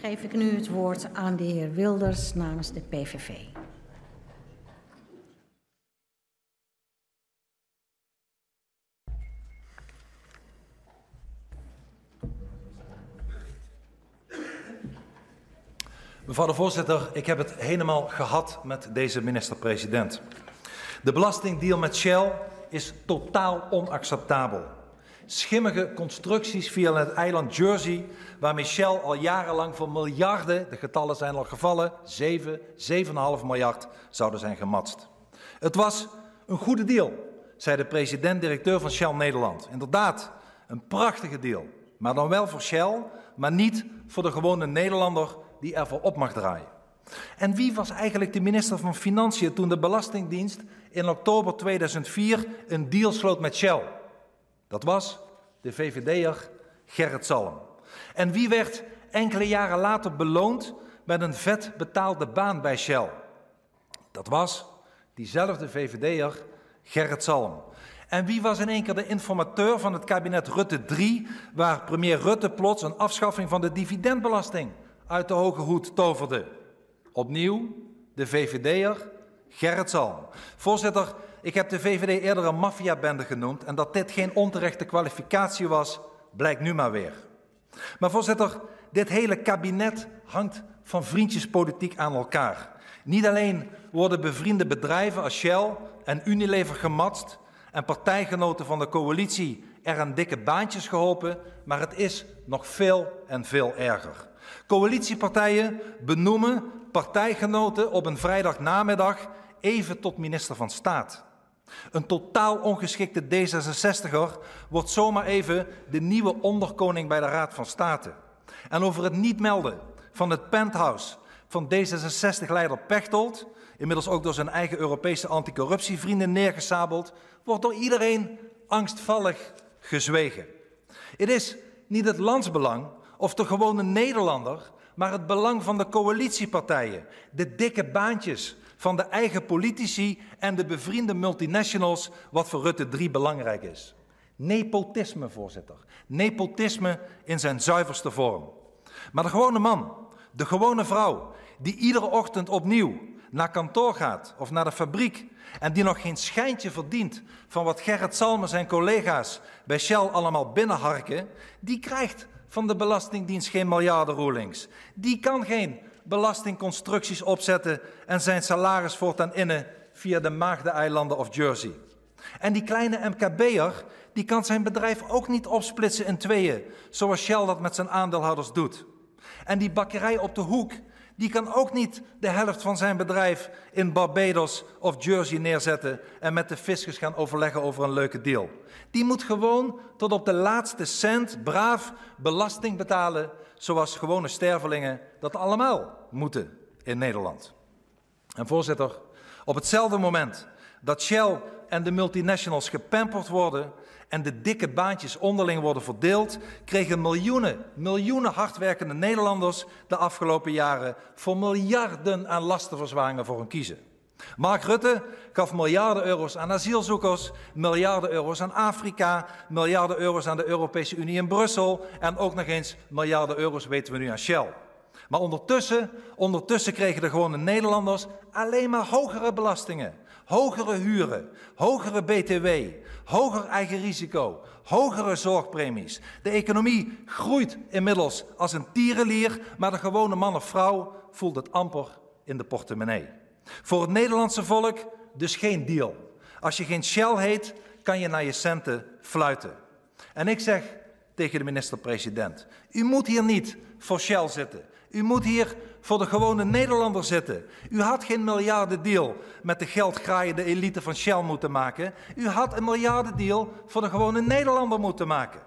geef ik nu het woord aan de heer Wilders namens de PVV. Mevrouw de voorzitter, ik heb het helemaal gehad met deze minister-president. De belastingdeal met Shell is totaal onacceptabel. Schimmige constructies via het eiland Jersey, waarmee Shell al jarenlang voor miljarden, de getallen zijn al gevallen, 7, 7,5 miljard zouden zijn gematst. Het was een goede deal, zei de president-directeur van Shell Nederland. Inderdaad, een prachtige deal. Maar dan wel voor Shell, maar niet voor de gewone Nederlander die ervoor op mag draaien. En wie was eigenlijk de minister van Financiën toen de Belastingdienst in oktober 2004 een deal sloot met Shell? Dat was de VVD'er Gerrit Salm. En wie werd enkele jaren later beloond met een vet betaalde baan bij Shell? Dat was diezelfde VVD'er Gerrit Salm. En wie was in één keer de informateur van het kabinet Rutte 3, waar premier Rutte plots een afschaffing van de dividendbelasting uit de hoge hoed toverde? Opnieuw de VVD'er Gerrit Salm. Voorzitter, ik heb de VVD eerder een maffiabende genoemd en dat dit geen onterechte kwalificatie was, blijkt nu maar weer. Maar voorzitter, dit hele kabinet hangt van vriendjespolitiek aan elkaar. Niet alleen worden bevriende bedrijven als Shell en Unilever gematst en partijgenoten van de coalitie er aan dikke baantjes geholpen, maar het is nog veel en veel erger. Coalitiepartijen benoemen partijgenoten op een vrijdagnamiddag even tot minister van Staat. Een totaal ongeschikte D66er wordt zomaar even de nieuwe onderkoning bij de Raad van State. En over het niet melden van het penthouse van D66-leider Pechtold, inmiddels ook door zijn eigen Europese anticorruptievrienden neergesabeld, wordt door iedereen angstvallig gezwegen. Het is niet het landsbelang of de gewone Nederlander, maar het belang van de coalitiepartijen, de dikke baantjes van de eigen politici en de bevriende multinationals, wat voor Rutte 3 belangrijk is. Nepotisme, voorzitter. Nepotisme in zijn zuiverste vorm. Maar de gewone man, de gewone vrouw, die iedere ochtend opnieuw naar kantoor gaat of naar de fabriek en die nog geen schijntje verdient van wat Gerrit Salme zijn collega's bij Shell allemaal binnenharken, die krijgt van de Belastingdienst geen miljardenroelings. Die kan geen belastingconstructies opzetten en zijn salaris voortaan innen via de Maagdeneilanden of Jersey. En die kleine MKB'er, die kan zijn bedrijf ook niet opsplitsen in tweeën, zoals Shell dat met zijn aandeelhouders doet. En die bakkerij op de hoek, die kan ook niet de helft van zijn bedrijf in Barbados of Jersey neerzetten en met de fiscus gaan overleggen over een leuke deal. Die moet gewoon tot op de laatste cent braaf belasting betalen, zoals gewone stervelingen dat allemaal moeten in Nederland. En voorzitter, op hetzelfde moment dat Shell en de multinationals gepamperd worden en de dikke baantjes onderling worden verdeeld, kregen miljoenen, miljoenen hardwerkende Nederlanders de afgelopen jaren voor miljarden aan lastenverzwaringen voor hun kiezen. Mark Rutte gaf miljarden euro's aan asielzoekers, miljarden euro's aan Afrika, miljarden euro's aan de Europese Unie in Brussel en ook nog eens miljarden euro's weten we nu aan Shell. Maar ondertussen, ondertussen kregen de gewone Nederlanders alleen maar hogere belastingen, hogere huren, hogere BTW, hoger eigen risico, hogere zorgpremies. De economie groeit inmiddels als een tierenlier, maar de gewone man of vrouw voelt het amper in de portemonnee. Voor het Nederlandse volk dus geen deal. Als je geen Shell heet, kan je naar je centen fluiten. En ik zeg tegen de minister-president, u moet hier niet voor Shell zitten. U moet hier voor de gewone Nederlander zitten. U had geen miljardendeal met de geldgraaiende elite van Shell moeten maken. U had een miljardendeal voor de gewone Nederlander moeten maken.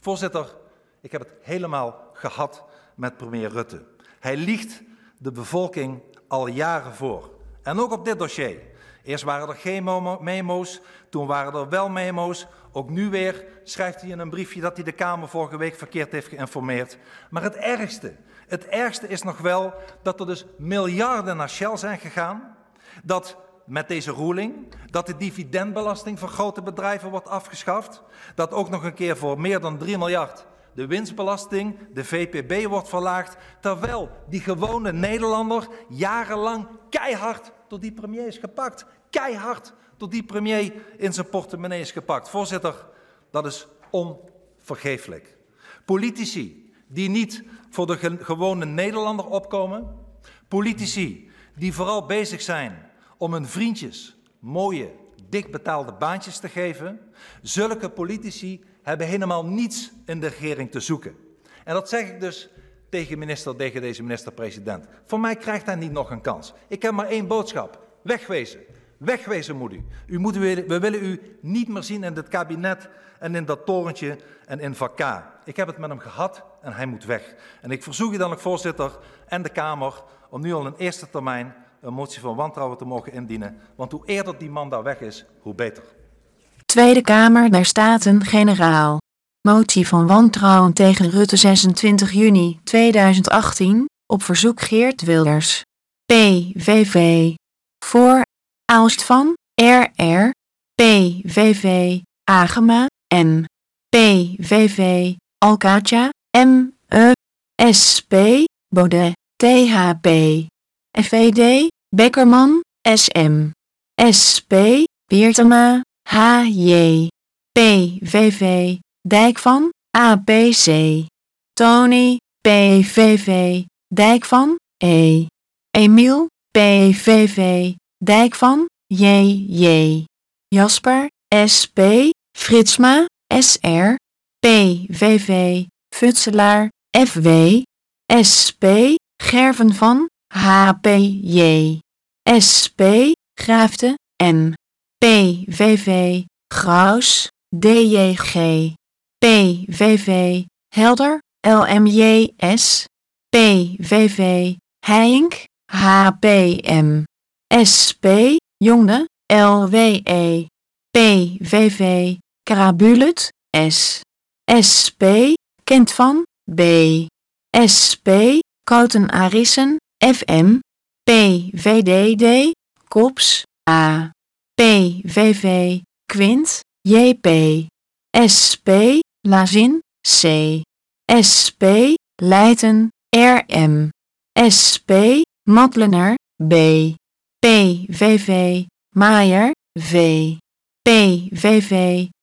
Voorzitter, ik heb het helemaal gehad met premier Rutte. Hij liegt de bevolking al jaren voor. En ook op dit dossier. Eerst waren er geen memo's, toen waren er wel memo's. Ook nu weer schrijft hij in een briefje dat hij de Kamer vorige week verkeerd heeft geïnformeerd. Maar het ergste, het ergste is nog wel dat er dus miljarden naar Shell zijn gegaan. Dat met deze ruling, dat de dividendbelasting voor grote bedrijven wordt afgeschaft. Dat ook nog een keer voor meer dan 3 miljard de winstbelasting, de VPB wordt verlaagd, terwijl die gewone Nederlander jarenlang keihard tot die premier is gepakt. Keihard tot die premier in zijn portemonnee is gepakt. Voorzitter, dat is onvergeeflijk. Politici die niet voor de gewone Nederlander opkomen, politici die vooral bezig zijn om hun vriendjes mooie, dik betaalde baantjes te geven, zulke politici hebben helemaal niets in de regering te zoeken. En dat zeg ik dus tegen, minister, tegen deze minister-president. Voor mij krijgt hij niet nog een kans. Ik heb maar één boodschap. Wegwezen. Wegwezen moet u. u moet, we willen u niet meer zien in dit kabinet en in dat torentje en in Vakka. Ik heb het met hem gehad en hij moet weg. En ik verzoek u dan ook, voorzitter en de Kamer, om nu al in eerste termijn een motie van wantrouwen te mogen indienen. Want hoe eerder die man daar weg is, hoe beter. Tweede Kamer der Staten-Generaal. Motie van wantrouwen tegen Rutte 26 juni 2018 op verzoek Geert Wilders. PVV. Voor Aalst van RR. PVV Agema M. PVV Alcatia M. E. SP Baudet THP. FVD Beckerman SM. SP Beertema HJ. PVV Dijk van APC. Tony PVV Dijk van E. Emiel PVV Dijk van JJ. Jasper SP Fritsma SR PVV Futselaar FW SP Gerven van HPJ SP Graafte M PVV Graus DJG PVV Helder LMJS PVV Heink HPM SP Jonge LWE PVV Karabulet S SP Kent van B. SP Kouten Arissen FM PVDD Kops A. PVV Quint JP SP Lazin C. SP Leiden RM SP Matlener B. PVV Maier V PVV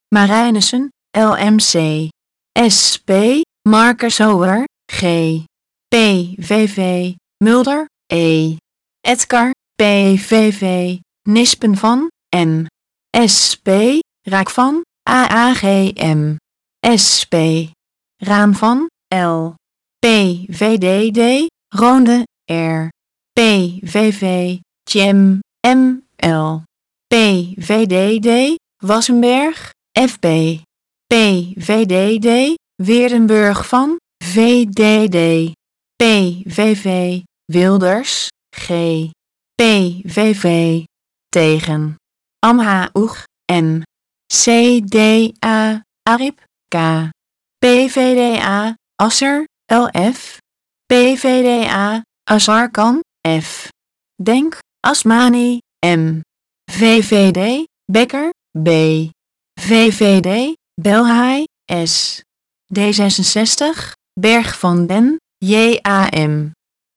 Marijnissen LMC SP Marcus Hoer G PVV Mulder E Edgar PVV Nispen van M SP Raak van AAGM SP Raam van L PVDD Ronde R PVV Tjem ML PVDD Wassenberg FB PVDD Weerdenburg van VDD PVV Wilders G. PVV tegen. Amha Oeg M CDA Arip K. PVDA Asser LF PVDA Azarkan F. Denk Asmani M. VVD Becker B. VVD Belhaai S. D66 Berg van Den JAM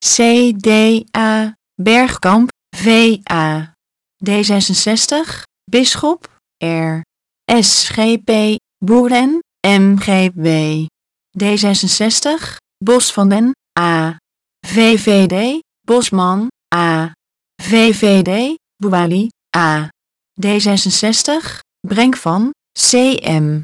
CDA Bergkamp VA D66 Bisschop R. SGP Boeren MGB D66 Bos van den A. VVD Bosman A. VVD Bouali A. D66 Brenk van CM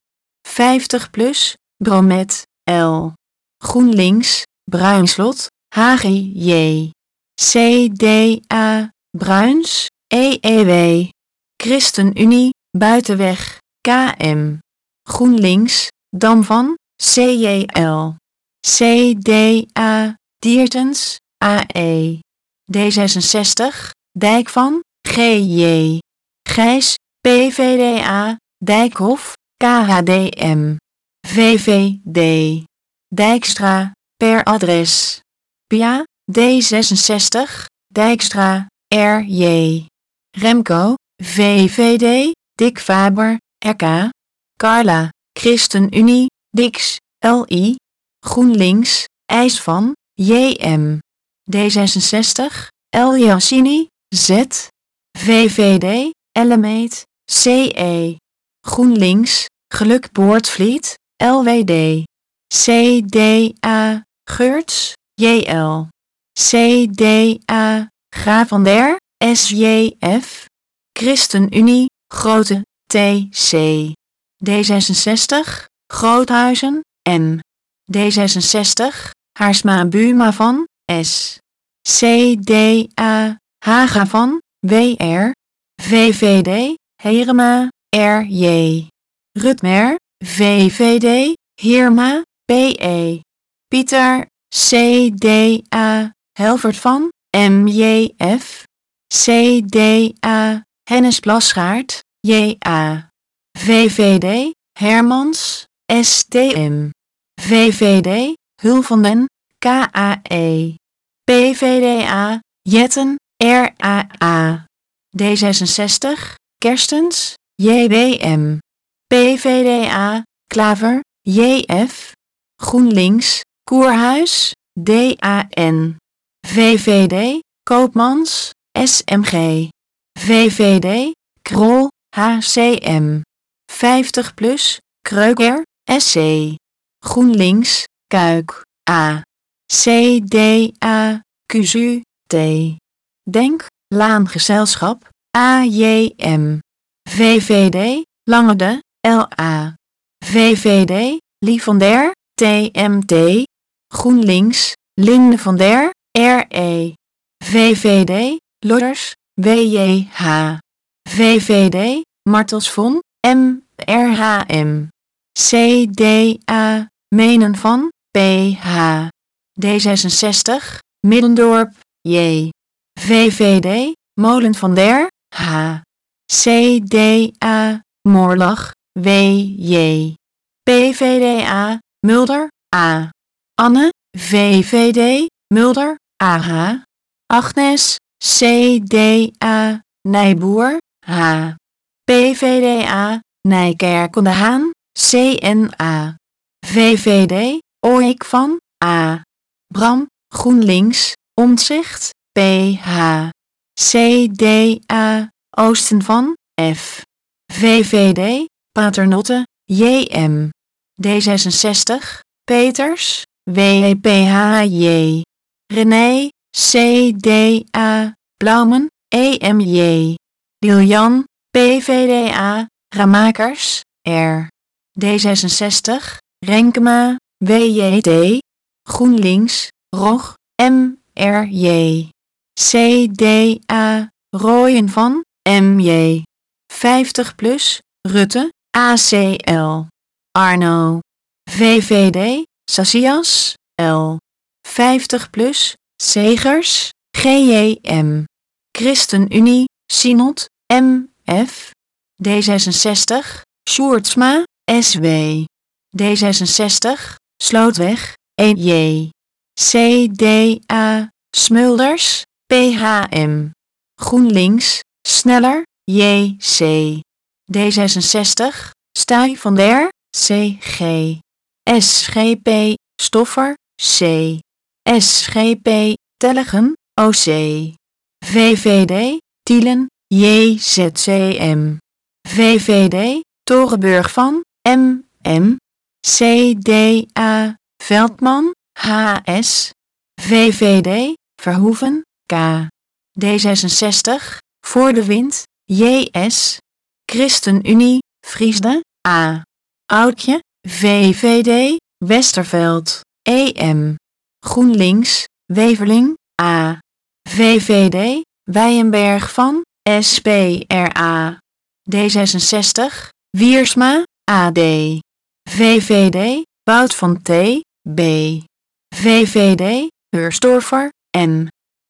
50 plus Bromet L. GroenLinks Bruinslot HGJ CDA Bruins EEW ChristenUnie Buitenweg KM GroenLinks Dam van CJL CDA Diertens AE D66 Dijk van GJ Gijs PVDA Dijkhof KHDM VVD Dijkstra per adres Pia D66 Dijkstra RJ Remco VVD Dick Faber RK Carla ChristenUnie Dix LI GroenLinks, IJs van, JM. D66, El Yassini, Z. VVD, Ellemeet, CE. GroenLinks, Geluk Boortvliet, LWD. CDA, Geurts, JL. CDA, Graaf van der, SJF. ChristenUnie, Grote, TC. D66, Groothuizen, M. D66, Haarsma Buma van, S. CDA, Haga van, WR. VVD, Herema, RJ. Rutmer, VVD, Heerma, PE. Pieter, CDA, Helvert van, MJF. CDA, Hennis Plasgaard, JA. VVD, Hermans, STM. VVD, Hulvenden, KAE. PVDA, Jetten, RAA. D66, Kerstens, JWM. PVDA, Klaver, JF. GroenLinks, Koerhuis, DAN. VVD, Koopmans, SMG. VVD, Krol, HCM. 50 plus, Kreuker, SC. GroenLinks, Kuik, A. CDA, QZU, T. Denk, Laangezelschap, AJM. VVD, Langede, LA. VVD, Lie van der, TMT. GroenLinks, Linde van der, RE. VVD, Lodders, WJH. VVD, Martels von, MRHM. CDA, Menen van, PH. D66, Middendorp, J. VVD, Molen van der, H. CDA, Moorlag, WJ. PVDA, Mulder, A. Anne, VVD, Mulder, AH. Agnes, CDA, Nijboer, H. PVDA, Nijkerk de Haan, CNA. VVD, Oik van, A. Bram, GroenLinks, Omtzigt, PH. CDA, Oosten van, F. VVD, Paternotte, JM. D66, Peters, WPHJ. René, CDA, Blaumen, EMJ. Liljan, PVDA, Ramakers, R. D66, Renkema, WJT. GroenLinks, ROG, MRJ. CDA, Rooien van, MJ. 50 plus, Rutte, ACL. Arno. VVD, Sassias, L. 50 plus, Segers, GJM. ChristenUnie, Synod, MF. D66, Sjoerdsma, SW. D66, Slootweg, EJ. CDA, Smulders, PHM. GroenLinks, Sneller, JC. D66, Stuy van der, CG. SGP, Stoffer, C. SGP, Tellegen, OC. VVD, Tielen, JZCM. VVD, Torenburg van, MM. CDA, Veldman, HS. VVD, Verhoeven, K. D66, Voor de Wind, JS. ChristenUnie, Friesde, A. Oudje, VVD, Westerveld, EM. GroenLinks, Weverling, A. VVD, Wijenberg van, SPRA. D66, Wiersma, AD. VVD, Wout van T, B. VVD, Heurstorfer, M.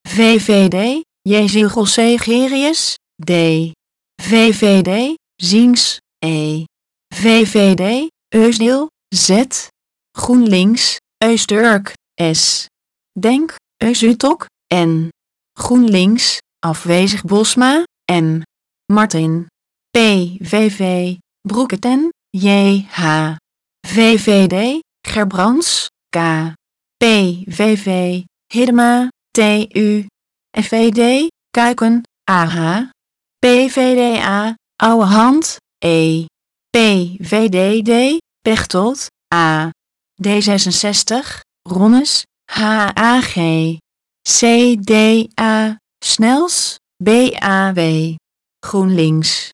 VVD, Jeziel Segerius, D. VVD, Ziens, E. VVD, Eusdeel, Z. GroenLinks, Eusturk, S. Denk, Eusutok, N. GroenLinks, afwezig Bosma, M. Martin. PVV, Broeketen, JH. VVD, Gerbrands, K. PVV, Hiddema, TU. FVD, Kuiken, AH. PVDA, Oude Hand, E. PVDD, Pechtold, A. D66, Ronnes, HAG. CDA, Snels, BAW. GroenLinks,